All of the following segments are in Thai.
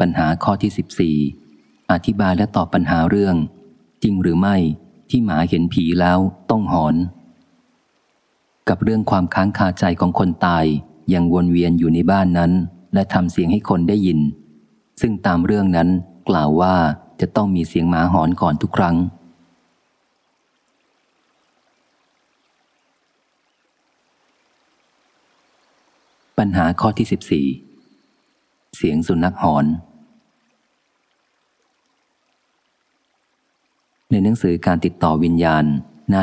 ปัญหาข้อที่ 14 อธิบายและตอบปัญหาเรื่อง จริงหรือไม่ที่หมาเห็นผีแล้วต้องหอน กับเรื่องความค้างคาใจของคนตายยังวนเวียนอยู่ในบ้านนั้น และทำเสียงให้คนได้ยิน ซึ่งตามเรื่องนั้นกล่าวว่าจะต้องมีเสียงหมาหอนก่อนทุกครั้ง ปัญหาข้อที่ 14 เสียงสุนัขหอน ในหนังสือการติดต่อวิญญาณ หน้า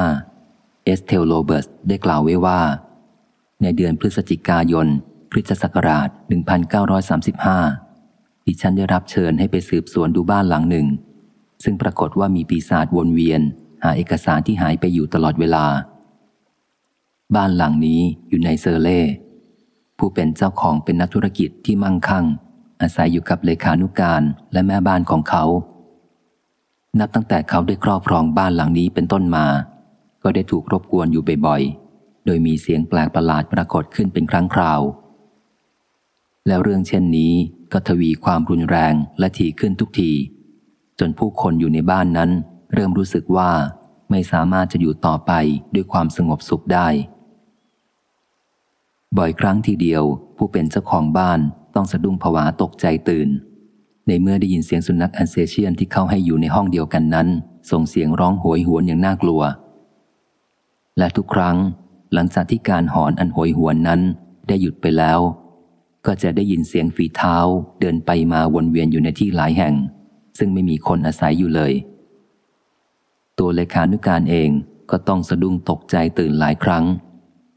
155 เอสเทลโรเบิร์ตได้กล่าวไว้ว่า ในเดือนพฤศจิกายนคริสตศักราช 1935 ดิฉันได้รับเชิญให้ไปสืบสวนดูบ้านหลังหนึ่ง ซึ่งปรากฏว่ามีปีศาจวนเวียน หาเอกสารที่หายไปอยู่ตลอดเวลา บ้านหลังนี้อยู่ในเซอร์เล่ ผู้เป็นเจ้าของเป็นนักธุรกิจที่มั่งคั่ง อาศัยอยู่กับเลขานุการและแม่บ้านของเขา นับตั้งแต่เขาได้ครอบครองบ้านหลังนี้เป็นต้นมา ก็ได้ถูกรบกวนอยู่บ่อยๆ โดยมีเสียงแปลกประหลาดปรากฏขึ้นเป็นครั้งคราว แล้วเรื่องเช่นนี้ก็ทวีความรุนแรงและถี่ขึ้นทุกที จนผู้คนอยู่ในบ้านนั้น เริ่มรู้สึกว่าไม่สามารถจะอยู่ต่อไปด้วยความสงบสุขได้ บ่อยครั้งทีเดียว ผู้เป็นเจ้าของบ้านต้องสะดุ้งผวาตกใจตื่น ในเมื่อได้ยินเสียงสุนัขอันเซเชียนที่เข้าให้อยู่ในห้องเดียวกันนั้น ส่งเสียงร้องโหยหวนอย่างน่ากลัว และทุกครั้ง หลังจากที่การหอนอันโหยหวนนั้นได้หยุดไปแล้ว ก็จะได้ยินเสียงฝีเท้าเดินไปมาวนเวียนอยู่ในที่หลายแห่ง ซึ่งไม่มีคนอาศัยอยู่เลย ตัวเลขานุการเองก็ต้องสะดุ้งตกใจตื่นหลายครั้ง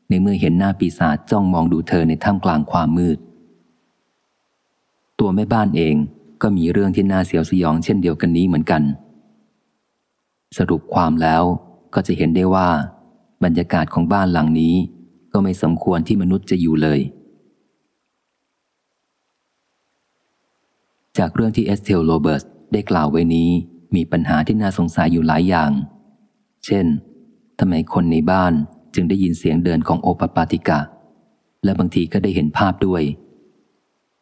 ในเมื่อเห็นหน้าปีศาจจ้องมองดูเธอในท่ามกลางความมืด ตัวแม่บ้านเอง ก็มีเรื่องที่น่าเสียวสยองเช่นเดียวกันนี้เหมือนกัน สรุปความแล้วก็จะเห็นได้ว่า บรรยากาศของบ้านหลังนี้ ก็ไม่สมควรที่มนุษย์จะอยู่เลย จากเรื่องที่เอสเทลโรเบิร์ตได้กล่าวไว้นี้มีปัญหาที่น่าสงสัยอยู่หลายอย่าง เช่นทำไมคนในบ้านจึงได้ยินเสียงเดินของโอปปาติกะ และบางทีก็ได้เห็นภาพด้วย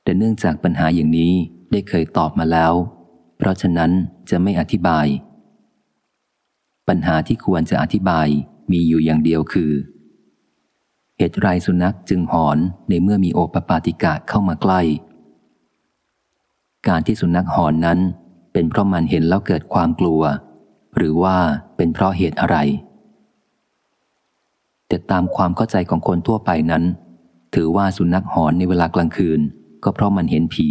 แต่เนื่องจากปัญหาอย่างนี้ ได้เคยตอบมาแล้ว เพราะฉะนั้นจะไม่อธิบาย ปัญหาที่ควรจะอธิบายมีอยู่อย่างเดียวคือ เหตุไรสุนัขจึงหอนในเมื่อมีโอปปาติกะเข้ามาใกล้ การที่สุนัขหอนนั้น เป็นเพราะมันเห็นแล้วเกิดความกลัว หรือว่าเป็นเพราะเหตุอะไร แต่ตามความเข้าใจของคนทั่วไปนั้น ถือว่าสุนัขหอนในเวลากลางคืน ก็เพราะมันเห็นผี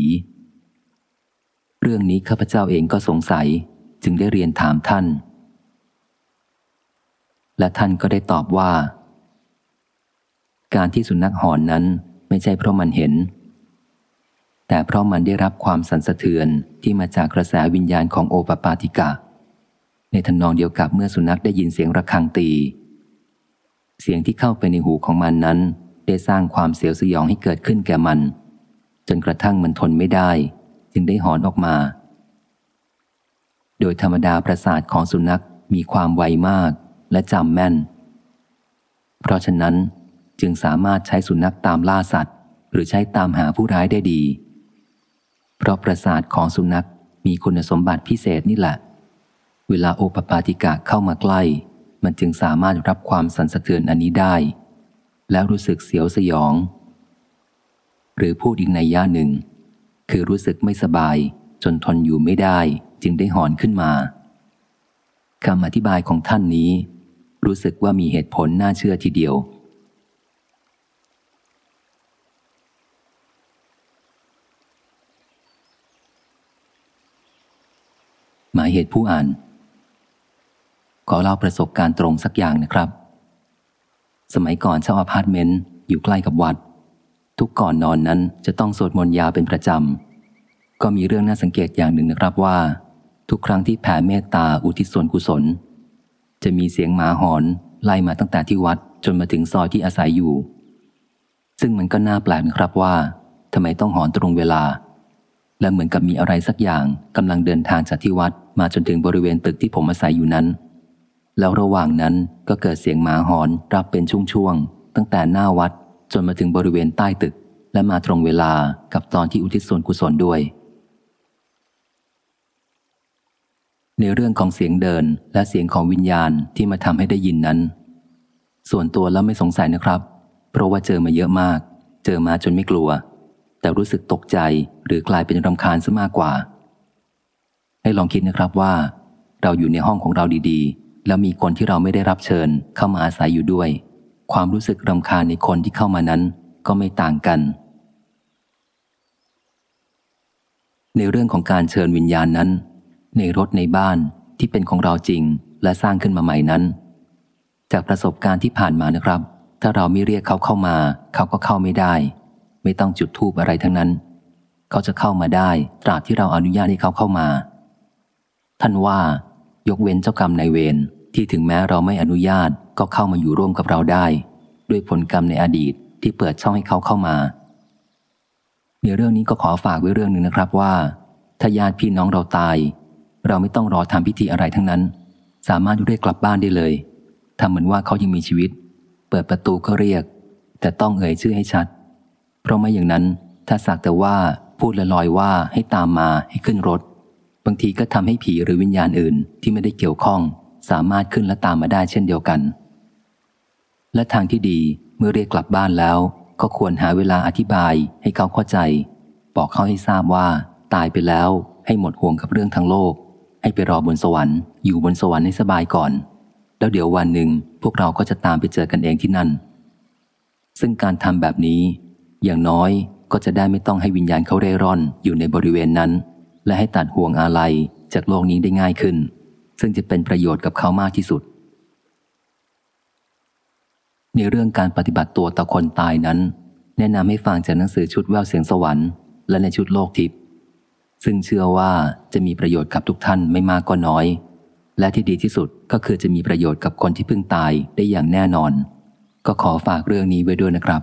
เรื่องนี้ข้าพเจ้าเองก็สงสัยจึงได้เรียนถามท่าน และท่านก็ได้ตอบว่า การที่สุนัขหอนนั้นไม่ใช่เพราะมันเห็น แต่เพราะมันได้รับความสันสะเทือนที่มาจากกระแสวิญญาณของโอปปาติกะ ในทำนองเดียวกับเมื่อสุนัขได้ยินเสียงระฆังตี เสียงที่เข้าไปในหูของมันนั้น ได้สร้างความเสียวสยองให้เกิดขึ้นแก่มัน จนกระทั่งมันทนไม่ได้ จึงได้หอนออกมา โดยธรรมดาประสาทของสุนัขมีความไวมากและจำแม่น เพราะฉะนั้นจึงสามารถใช้สุนัขตามล่าสัตว์ หรือใช้ตามหาผู้ร้ายได้ดี เพราะประสาทของสุนัขมีคุณสมบัติพิเศษนี่แหละ เวลาโอปปาติกะเข้ามาใกล้ มันจึงสามารถรับความสันสะเทือนอันนี้ได้ แล้วรู้สึกเสียวสยอง หรือพูดอีกในย่าหนึ่ง คือรู้สึกไม่สบาย จนทนอยู่ไม่ได้ จึงได้หอนขึ้นมาคำอธิบายของท่านนี้ รู้สึกว่ามีเหตุผลน่าเชื่อทีเดียว หมายเหตุผู้อ่าน ขอเล่าประสบการณ์ตรงสักอย่างนะครับ สมัยก่อนเช่าอพาร์ตเมนต์อยู่ใกล้กับวัด ทุกก่อนนอนนั้นจะต้องสวดมนต์ยาวเป็นประจำ ก็มีเรื่องน่าสังเกตอย่างหนึ่งนะครับว่า ทุกครั้งที่แผ่เมตตาอุทิศส่วนกุศล จะมีเสียงหมาหอนไล่มาตั้งแต่ที่วัดจนมาถึงซอยที่อาศัยอยู่ ซึ่งมันก็น่าแปลกนะครับว่าทำไมต้องหอนตรงเวลา และเหมือนกับมีอะไรสักอย่างกำลังเดินทางจากที่วัดมาจนถึงบริเวณตึกที่ผมอาศัยอยู่นั้น แล้วระหว่างนั้นก็เกิดเสียงหมาหอนรับเป็นช่วงๆตั้งแต่หน้าวัดจนมาถึงบริเวณใต้ตึก และมาตรงเวลากับตอนที่อุทิศส่วนกุศลด้วย ในเรื่องของเสียงเดินและเสียงของวิญญาณที่มาทำให้ได้ยินนั้น ส่วนตัวแล้วไม่สงสัยนะครับ เพราะว่าเจอมาเยอะมาก เจอมาจนไม่กลัว แต่รู้สึกตกใจหรือกลายเป็นรำคาญซะมากกว่า ให้ลองคิดนะครับว่า เราอยู่ในห้องของเราดีๆ แล้วมีคนที่เราไม่ได้รับเชิญเข้ามาอาศัยอยู่ด้วย ความรู้สึกรำคาญในคนที่เข้ามานั้นก็ไม่ต่างกัน ในเรื่องของการเชิญวิญญาณนั้น ในรถในบ้านที่เป็นของเราจริง และสร้างขึ้นมาใหม่นั้น จากประสบการณ์ที่ผ่านมานะครับ ถ้าเราไม่เรียกเขาเข้ามา เขาก็เข้าไม่ได้ ไม่ต้องจุดทูบอะไรทั้งนั้น เขาจะเข้ามาได้ ตราบที่เราอนุญาตให้เขาเข้ามา ท่านว่ายกเว้นเจ้ากรรมนายเวรที่ถึงแม้เราไม่อนุญาตก็เข้ามาอยู่ร่วมกับเราได้ ด้วยผลกรรมในอดีตที่เปิดช่องให้เขาเข้ามาในเรื่องนี้ก็ขอฝากไว้เรื่องหนึ่งนะครับว่า ถ้าญาติพี่น้องเราตาย เราไม่ต้องรอทำพิธีอะไรทั้งนั้น สามารถเรียกกลับบ้านได้เลยทำเหมือนว่าเขายังมีชีวิต เปิดประตูก็เรียก แต่ต้องเอ่ยชื่อให้ชัด เพราะไม่อย่างนั้น ถ้าสักแต่ว่าพูดลอยๆว่าให้ตามมาให้ขึ้นรถ บางทีก็ทำให้ผีหรือวิญญาณอื่นที่ไม่ได้เกี่ยวข้อง สามารถขึ้นและตามมาได้เช่นเดียวกัน และทางที่ดีเมื่อเรียกกลับบ้านแล้ว ก็ควรหาเวลาอธิบายให้เขาเข้าใจ บอกเขาให้ทราบว่า ตายไปแล้วให้หมดห่วงกับเรื่องทั้งโลก ให้ไปรอบนสวรรค์ อยู่บนสวรรค์ให้สบายก่อน แล้วเดี๋ยววันหนึ่งพวกเราก็จะตามไปเจอกันเองที่นั่น ซึ่งการทำแบบนี้ อย่างน้อยก็จะได้ไม่ต้องให้วิญญาณเขาเร่ร่อนอยู่ในบริเวณนั้น และให้ตัดห่วงอาลัยจากโลกนี้ได้ง่ายขึ้น ซึ่งจะเป็นประโยชน์กับเขามากที่สุด ในเรื่องการปฏิบัติตัวต่อคนตายนั้น แนะนำให้ฟังจากหนังสือชุดแววเสียงสวรรค์ และในชุดโลกทิพย์ ซึ่งเชื่อว่าจะมีประโยชน์กับทุกท่านไม่มากก็น้อย และที่ดีที่สุดก็คือจะมีประโยชน์กับคนที่เพิ่งตายได้อย่างแน่นอน ก็ขอฝากเรื่องนี้ไว้ด้วยนะครับ